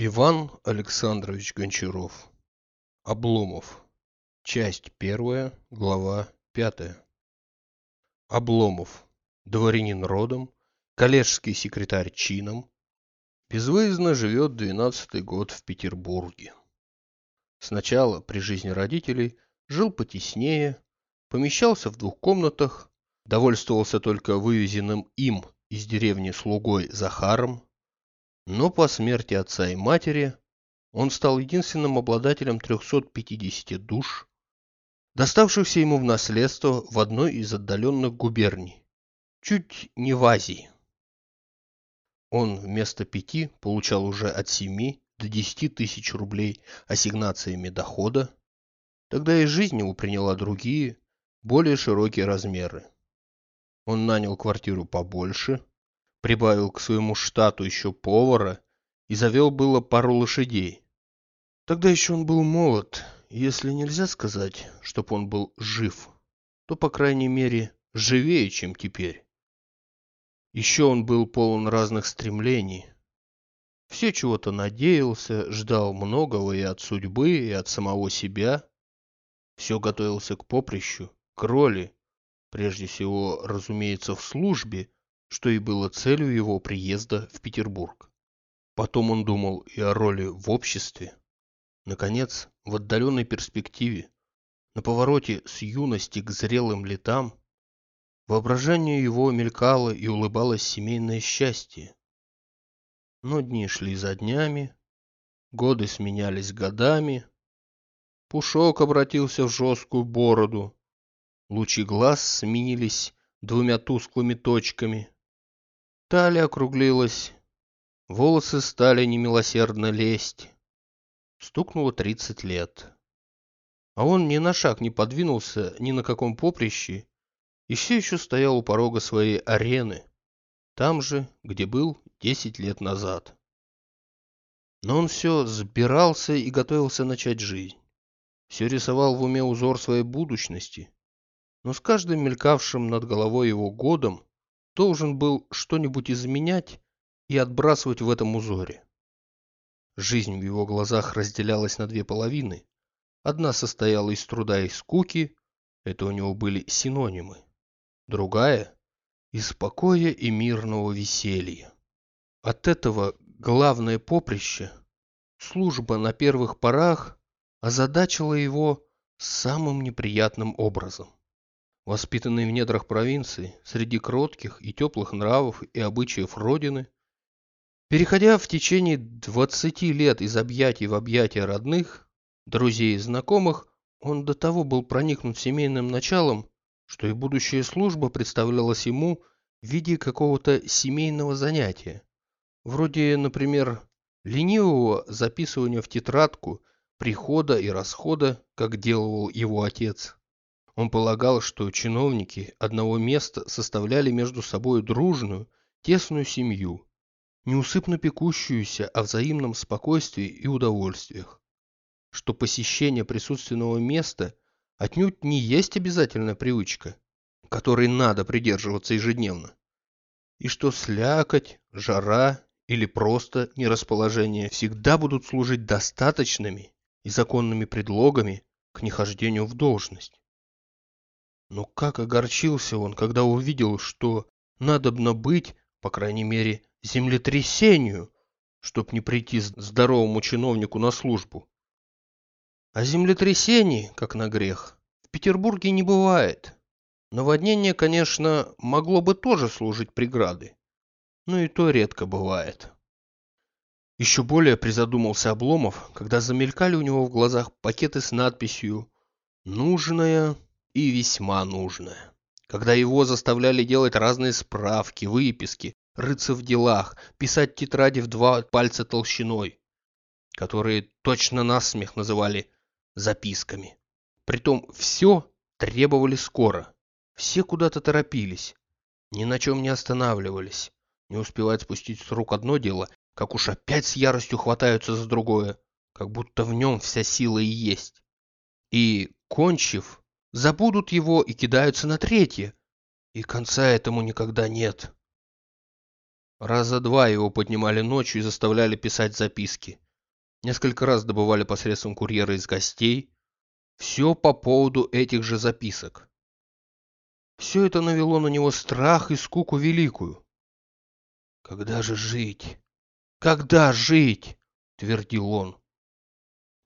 Иван Александрович Гончаров. Обломов. Часть первая, глава пятая. Обломов. Дворянин родом, коллежский секретарь чином. Безвыездно живет двенадцатый год в Петербурге. Сначала при жизни родителей жил потеснее, помещался в двух комнатах, довольствовался только вывезенным им из деревни слугой Захаром, но по смерти отца и матери он стал единственным обладателем 350 душ, доставшихся ему в наследство в одной из отдаленных губерний, чуть не в Азии. Он вместо пяти получал уже от семи до десяти тысяч рублей ассигнациями дохода, тогда и жизнь его приняла другие, более широкие размеры. Он нанял квартиру побольше, прибавил к своему штату еще повара и завел было пару лошадей. Тогда еще он был молод, если нельзя сказать, чтоб он был жив, то, по крайней мере, живее, чем теперь. Еще он был полон разных стремлений. Все чего-то надеялся, ждал многого и от судьбы, и от самого себя. Все готовился к поприщу, к роли, прежде всего, разумеется, в службе, что и было целью его приезда в Петербург. Потом он думал и о роли в обществе. Наконец, в отдаленной перспективе, на повороте с юности к зрелым летам, воображение его мелькало и улыбалось семейное счастье. Но дни шли за днями, годы сменялись годами, Пушок обратился в жесткую бороду, лучи глаз сменились двумя тусклыми точками, Талия округлилась, волосы стали немилосердно лезть. Стукнуло тридцать лет. А он ни на шаг не подвинулся ни на каком поприще и все еще стоял у порога своей арены, там же, где был десять лет назад. Но он все сбирался и готовился начать жизнь. Все рисовал в уме узор своей будущности, но с каждым мелькавшим над головой его годом должен был что-нибудь изменять и отбрасывать в этом узоре. Жизнь в его глазах разделялась на две половины. Одна состояла из труда и скуки, это у него были синонимы. Другая – из покоя и мирного веселья. От этого главное поприще, служба на первых порах, озадачила его самым неприятным образом. Воспитанный в недрах провинции, среди кротких и теплых нравов и обычаев родины, переходя в течение 20 лет из объятий в объятия родных, друзей и знакомых, он до того был проникнут семейным началом, что и будущая служба представлялась ему в виде какого-то семейного занятия, вроде, например, ленивого записывания в тетрадку прихода и расхода, как делал его отец. Он полагал, что чиновники одного места составляли между собой дружную, тесную семью, неусыпно пекущуюся о взаимном спокойствии и удовольствиях, что посещение присутственного места отнюдь не есть обязательная привычка, которой надо придерживаться ежедневно, и что слякоть, жара или просто нерасположение всегда будут служить достаточными и законными предлогами к нехождению в должность. Но как огорчился он, когда увидел, что надобно быть, по крайней мере, землетрясению, чтоб не прийти здоровому чиновнику на службу. А землетрясений, как на грех, в Петербурге не бывает. Наводнение, конечно, могло бы тоже служить преградой, но и то редко бывает. Еще более призадумался Обломов, когда замелькали у него в глазах пакеты с надписью «Нужная и весьма нужное. Когда его заставляли делать разные справки, выписки, рыться в делах, писать тетради в два пальца толщиной, которые точно насмех называли записками. Притом все требовали скоро. Все куда-то торопились, ни на чем не останавливались. Не успевает спустить с рук одно дело, как уж опять с яростью хватаются за другое, как будто в нем вся сила и есть. И, кончив, забудут его и кидаются на третье. И конца этому никогда нет. Раза два его поднимали ночью и заставляли писать записки. Несколько раз добывали посредством курьера из гостей. Все по поводу этих же записок. Все это навело на него страх и скуку великую. «Когда же жить? Когда жить?» — твердил он.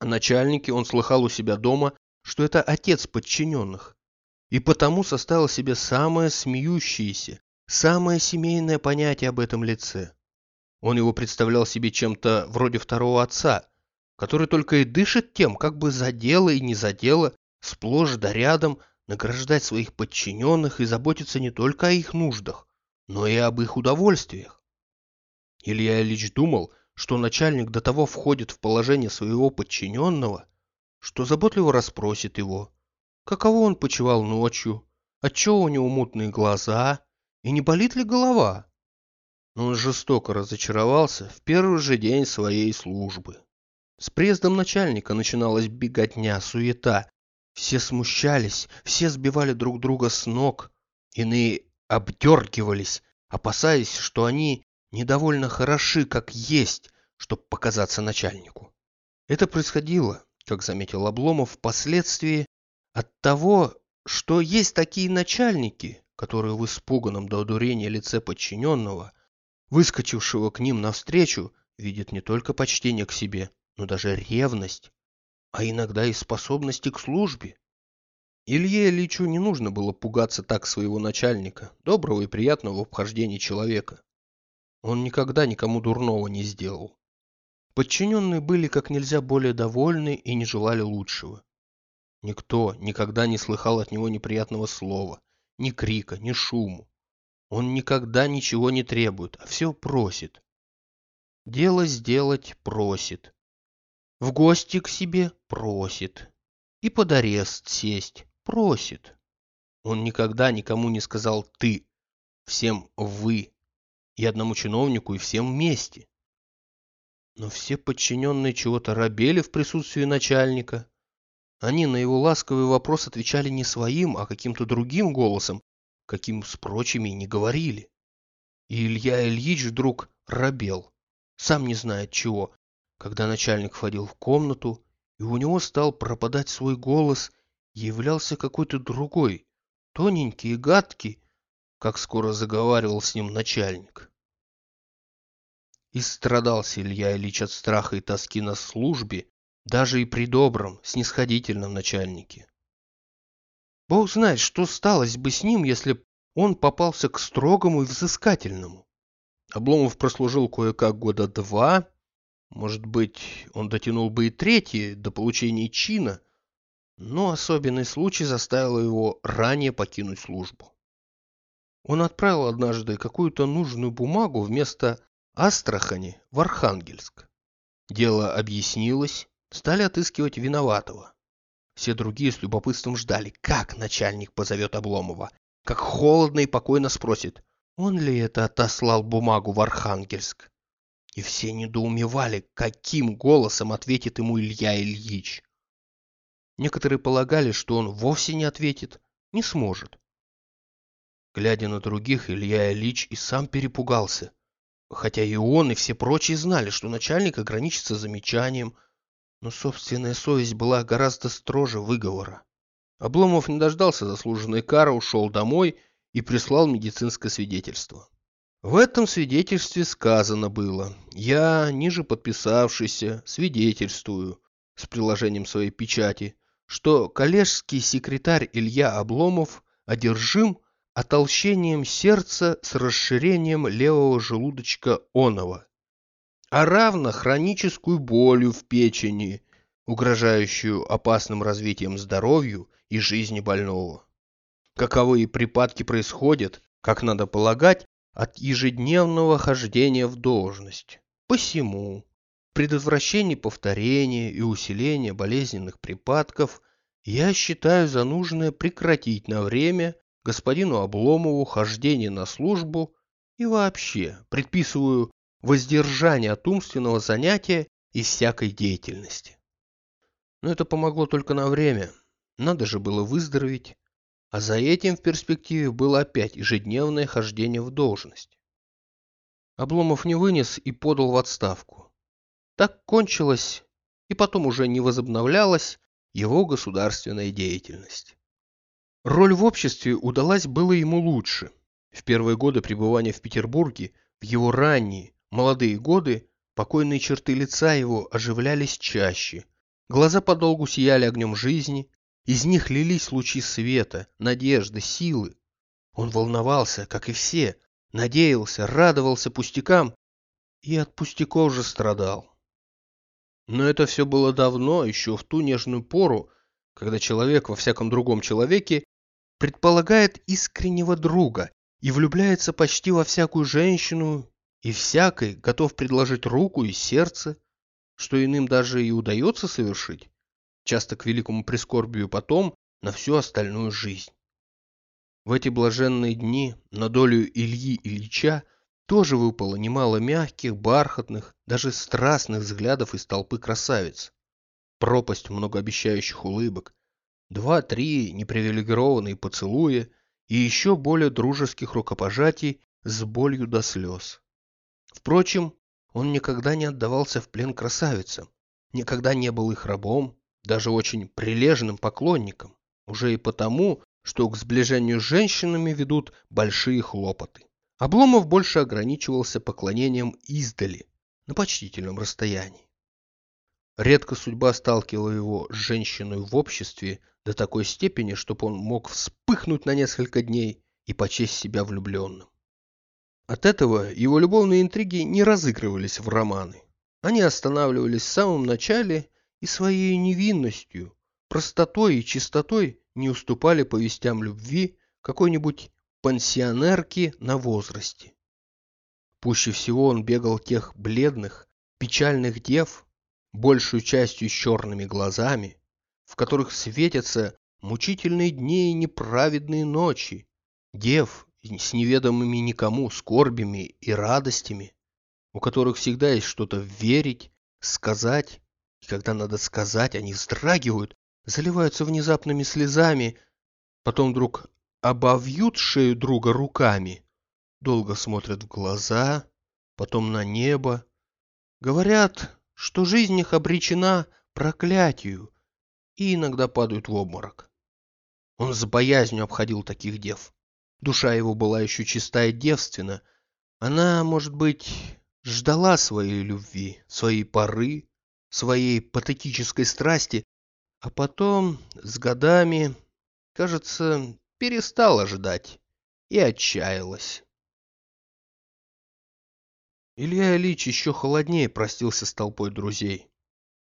О начальнике он слыхал у себя дома, что это отец подчиненных, и потому составил себе самое смеющееся, самое семейное понятие об этом лице. Он его представлял себе чем-то вроде второго отца, который только и дышит тем, как бы за дело и не за дело, сплошь да рядом награждать своих подчиненных и заботиться не только о их нуждах, но и об их удовольствиях. Илья Ильич думал, что начальник до того входит в положение своего подчиненного, что заботливо расспросит его, каково он почевал ночью, отчего у него мутные глаза и не болит ли голова. Но он жестоко разочаровался в первый же день своей службы. С приездом начальника начиналась беготня, суета. Все смущались, все сбивали друг друга с ног, иные обдергивались, опасаясь, что они недовольно хороши, как есть, чтобы показаться начальнику. Это происходило, как заметил Обломов, впоследствии от того, что есть такие начальники, которые в испуганном до одурения лице подчиненного, выскочившего к ним навстречу, видят не только почтение к себе, но даже ревность, а иногда и способности к службе. Илье Ильичу не нужно было пугаться так своего начальника, доброго и приятного в обхождении человека. Он никогда никому дурного не сделал. Подчиненные были как нельзя более довольны и не желали лучшего. Никто никогда не слыхал от него неприятного слова, ни крика, ни шуму. Он никогда ничего не требует, а все просит. Дело сделать просит. В гости к себе просит. И под арест сесть просит. Он никогда никому не сказал «ты», всем «вы», и одному чиновнику, и всем вместе. Но все подчиненные чего-то робели в присутствии начальника. Они на его ласковый вопрос отвечали не своим, а каким-то другим голосом, каким с прочими не говорили. И Илья Ильич вдруг робел, сам не знает чего, когда начальник входил в комнату, и у него стал пропадать свой голос, являлся какой-то другой, тоненький и гадкий, как скоро заговаривал с ним начальник. И страдался Илья Ильич от страха и тоски на службе, даже и при добром, снисходительном начальнике. Бог знает, что сталось бы с ним, если б он попался к строгому и взыскательному. Обломов прослужил кое-как года два, может быть, он дотянул бы и третий до получения чина, но особенный случай заставил его ранее покинуть службу. Он отправил однажды какую-то нужную бумагу вместо Астрахани в Архангельск. Дело объяснилось, стали отыскивать виноватого. Все другие с любопытством ждали, как начальник позовет Обломова, как холодно и покойно спросит, он ли это отослал бумагу в Архангельск. И все недоумевали, каким голосом ответит ему Илья Ильич. Некоторые полагали, что он вовсе не ответит, не сможет. Глядя на других, Илья Ильич и сам перепугался. Хотя и он, и все прочие знали, что начальник ограничится замечанием, но собственная совесть была гораздо строже выговора. Обломов не дождался заслуженной кары, ушел домой и прислал медицинское свидетельство. В этом свидетельстве сказано было «Я, ниже подписавшийся, свидетельствую» с приложением своей печати, что коллежский секретарь Илья Обломов одержим отолщением сердца с расширением левого желудочка онова, а равно хроническую болью в печени, угрожающую опасным развитием здоровью и жизни больного. Каковые припадки происходят, как надо полагать, от ежедневного хождения в должность. Посему, предотвращение повторения и усиления болезненных припадков я считаю за нужное прекратить на время господину Обломову хождение на службу и вообще предписываю воздержание от умственного занятия и всякой деятельности. Но это помогло только на время. Надо же было выздороветь. А за этим в перспективе было опять ежедневное хождение в должность. Обломов не вынес и подал в отставку. Так кончилась и потом уже не возобновлялась его государственная деятельность. Роль в обществе удалась было ему лучше. В первые годы пребывания в Петербурге, в его ранние, молодые годы, покойные черты лица его оживлялись чаще. Глаза подолгу сияли огнем жизни, из них лились лучи света, надежды, силы. Он волновался, как и все, надеялся, радовался пустякам и от пустяков же страдал. Но это все было давно, еще в ту нежную пору, когда человек во всяком другом человеке предполагает искреннего друга и влюбляется почти во всякую женщину, и всякой готов предложить руку и сердце, что иным даже и удается совершить, часто к великому прискорбию потом, на всю остальную жизнь. В эти блаженные дни на долю Ильи Ильича тоже выпало немало мягких, бархатных, даже страстных взглядов из толпы красавиц. Пропасть многообещающих улыбок, два-три непривилегированные поцелуя и еще более дружеских рукопожатий с болью до слез. Впрочем, он никогда не отдавался в плен красавицам, никогда не был их рабом, даже очень прилежным поклонником, уже и потому, что к сближению с женщинами ведут большие хлопоты. Обломов больше ограничивался поклонением издали, на почтительном расстоянии. Редко судьба сталкивала его с женщиной в обществе до такой степени, чтобы он мог вспыхнуть на несколько дней и почесть себя влюбленным. От этого его любовные интриги не разыгрывались в романы. Они останавливались в самом начале и своей невинностью, простотой и чистотой не уступали повестям любви какой-нибудь пансионерки на возрасте. Пуще всего он бегал тех бледных, печальных дев, большую частью с черными глазами, в которых светятся мучительные дни и неправедные ночи, дев с неведомыми никому скорбями и радостями, у которых всегда есть что-то верить, сказать, и когда надо сказать, они вздрагивают, заливаются внезапными слезами, потом вдруг обовьют шею друга руками, долго смотрят в глаза, потом на небо. Говорят, что жизнь их обречена проклятию, и иногда падают в обморок. Он с боязнью обходил таких дев. Душа его была еще чистая и девственна. Она, может быть, ждала своей любви, своей поры, своей патетической страсти, а потом, с годами, кажется, перестала ждать и отчаялась. Илья Ильич еще холоднее простился с толпой друзей.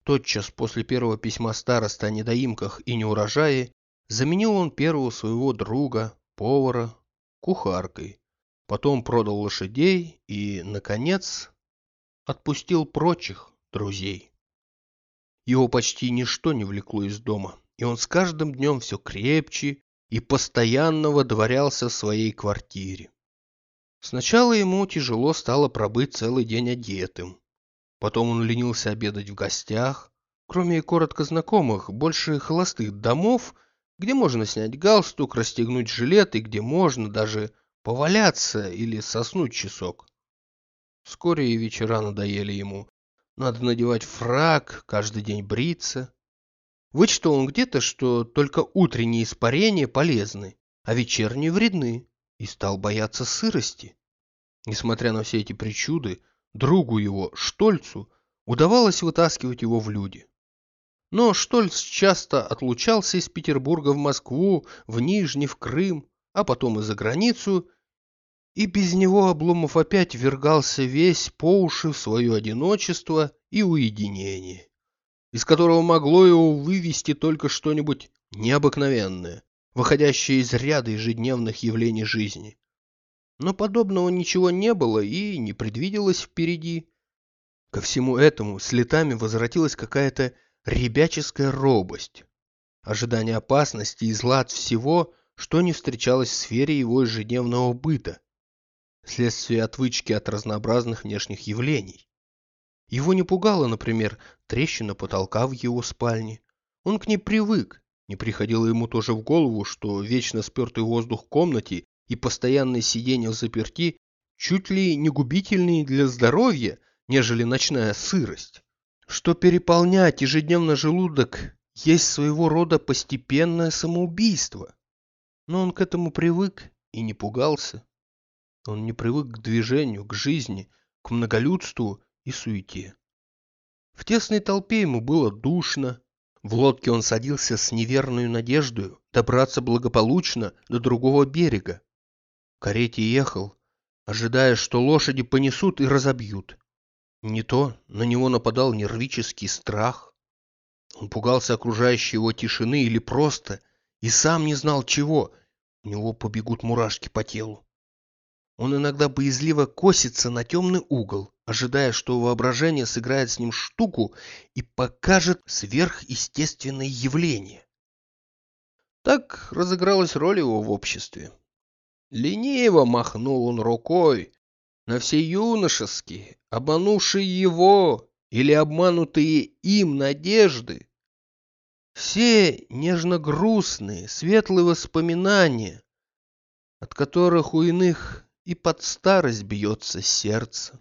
Тотчас после первого письма староста о недоимках и неурожае заменил он первого своего друга, повара, кухаркой. Потом продал лошадей и, наконец, отпустил прочих друзей. Его почти ничто не влекло из дома, и он с каждым днем все крепче и постоянно водворялся в своей квартире. Сначала ему тяжело стало пробыть целый день одетым. Потом он ленился обедать в гостях. Кроме коротко знакомых, больше холостых домов, где можно снять галстук, расстегнуть жилет и где можно даже поваляться или соснуть часок. Вскоре и вечера надоели ему. Надо надевать фраг, каждый день бриться. Вычитал он где-то, что только утренние испарения полезны, а вечерние вредны, и стал бояться сырости. Несмотря на все эти причуды, другу его, Штольцу, удавалось вытаскивать его в люди. Но Штольц часто отлучался из Петербурга в Москву, в Нижний, в Крым, а потом и за границу, и без него Обломов опять вергался весь по уши в свое одиночество и уединение из которого могло его вывести только что-нибудь необыкновенное, выходящее из ряда ежедневных явлений жизни. Но подобного ничего не было и не предвиделось впереди. Ко всему этому с летами возвратилась какая-то ребяческая робость, ожидание опасности и зла от всего, что не встречалось в сфере его ежедневного быта, вследствие отвычки от разнообразных внешних явлений. Его не пугала, например, трещина потолка в его спальне. Он к ней привык. Не приходило ему тоже в голову, что вечно спертый воздух в комнате и постоянное сидение в заперти чуть ли не губительнее для здоровья, нежели ночная сырость. что переполнять ежедневно желудок есть своего рода постепенное самоубийство. Но он к этому привык и не пугался. Он не привык к движению, к жизни, к многолюдству и суете. В тесной толпе ему было душно. В лодке он садился с неверной надеждой добраться благополучно до другого берега. В карете ехал, ожидая, что лошади понесут и разобьют. Не то на него нападал нервический страх. Он пугался окружающей его тишины или просто и сам не знал чего. У него побегут мурашки по телу. Он иногда боязливо косится на темный угол, ожидая, что воображение сыграет с ним штуку и покажет сверхъестественное явление. Так разыгралась роль его в обществе. Лениво махнул он рукой на все юношеские, обманувшие его или обманутые им надежды. Все нежно-грустные, светлые воспоминания, от которых у иных и под старость бьется сердце.